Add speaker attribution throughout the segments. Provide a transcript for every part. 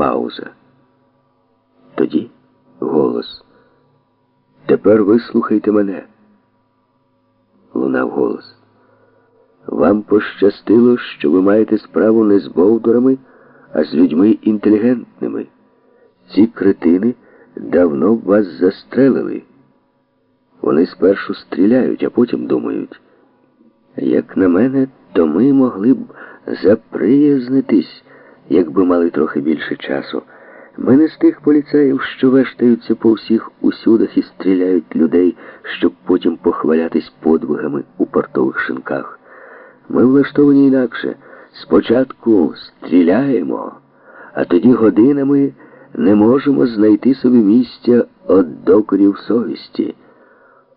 Speaker 1: Пауза. Тоді голос. Тепер вислухайте мене. Лунав голос. Вам пощастило, що ви маєте справу не з бовдурами, а з людьми інтелігентними. Ці кретини давно б вас застрелили. Вони спершу стріляють, а потім думають. Як на мене, то ми могли б заприязнитись, якби мали трохи більше часу. Ми не з тих поліцаїв, що вештаються по всіх усюдах і стріляють людей, щоб потім похвалятись подвигами у портових шинках. Ми влаштовані інакше. Спочатку стріляємо, а тоді годинами не можемо знайти собі місця від докорів совісті.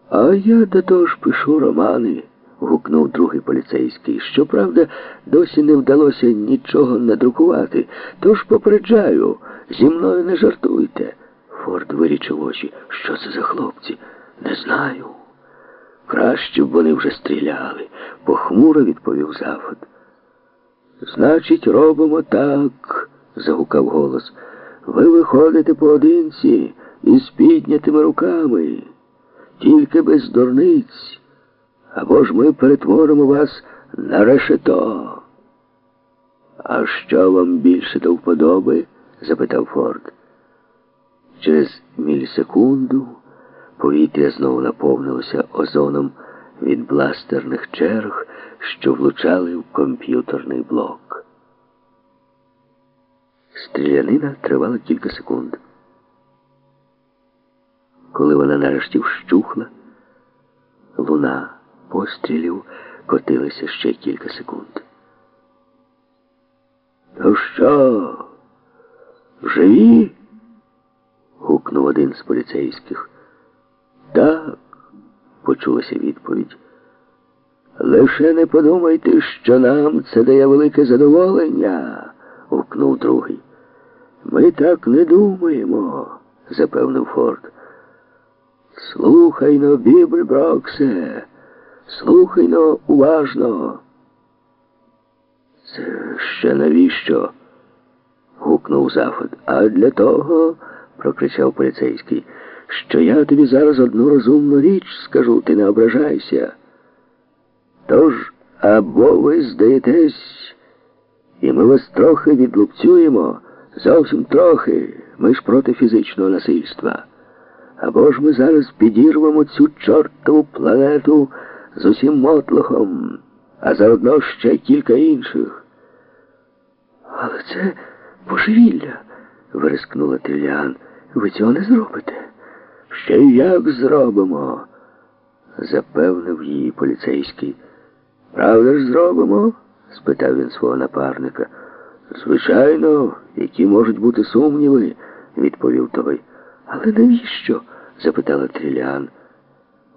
Speaker 1: А я до того ж пишу романи, гукнув другий поліцейський. Щоправда, досі не вдалося нічого надрукувати, тож попереджаю, зі мною не жартуйте. Форд вирічив очі. Що це за хлопці? Не знаю. Краще б вони вже стріляли, похмуро відповів Зафот. Значить, робимо так, загукав голос. Ви виходите поодинці із піднятими руками, тільки без дурниць, або ж ми перетворимо вас на решето. А що вам більше до вподоби? запитав Форд. Через мілісекунду повітря знову наповнилося озоном від бластерних черг, що влучали в комп'ютерний блок. Стрілянина тривала кілька секунд. Коли вона нарешті вщухла, луна пострілів котилася ще кілька секунд. То що? Живі? гукнув один з поліцейських. Так, почулася відповідь. Лише не подумайте, що нам це дає велике задоволення, гукнув другий. Ми так не думаємо, запевнив Форд. Слухай но, Бібль Броксе, слухай но уважно. Це ще навіщо? гукнув Зафод. А для того, прокричав поліцейський, що я тобі зараз одну розумну річ скажу, ти не ображайся. Тож, або ви здаєтесь, і ми вас трохи відлупцюємо, зовсім трохи, ми ж проти фізичного насильства. Або ж ми зараз підірвемо цю чортову планету з усім мотлохом, а заодно ще кілька інших. Але це божевілля, вирискнула Тріліан. Ви цього не зробите. Ще як зробимо, запевнив її поліцейський. Правда ж зробимо? спитав він свого напарника. Звичайно, які можуть бути сумніви, відповів той. Але навіщо? запитала Тріліан.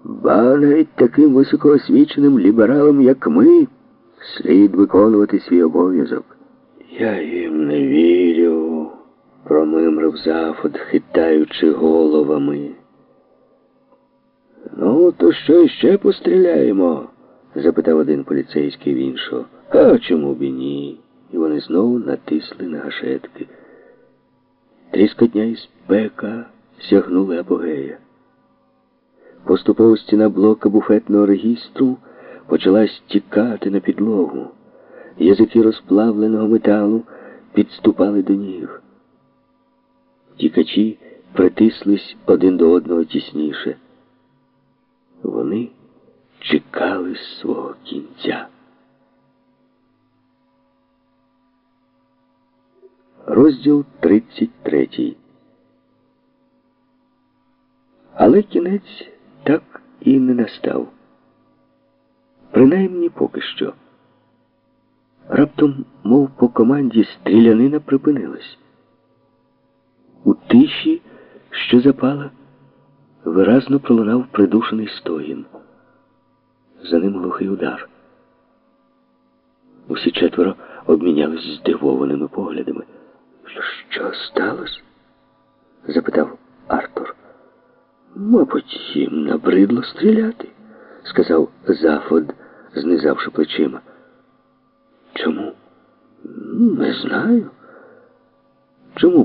Speaker 1: Ба навіть таким високоосвіченим лібералам, як ми, слід виконувати свій обов'язок. Я їм не вірю, промимрив Зафод, хитаючи головами. Ну, то що ще постріляємо? запитав один поліцейський в іншого. А чому б і ні? І вони знову натисли на гашетки. Тріскотня і спека сягнули апогея. Поступово стіна блока буфетного регістру почала стікати на підлогу. Язики розплавленого металу підступали до ніг. Тікачі притислись один до одного тісніше. Вони чекали свого кінця. Розділ 33. Але кінець так і не настав. Принаймні поки що. Раптом, мов по команді, стрілянина припинилась. У тиші, що запала, виразно пролунав придушений стогін. За ним глухий удар. Усі четверо обмінялись здивованими поглядами. Що сталося? запитав Артур. Мабуть, їм набридло стріляти, сказав Зафод, знизавши плечима. Чому? Не знаю. Чому?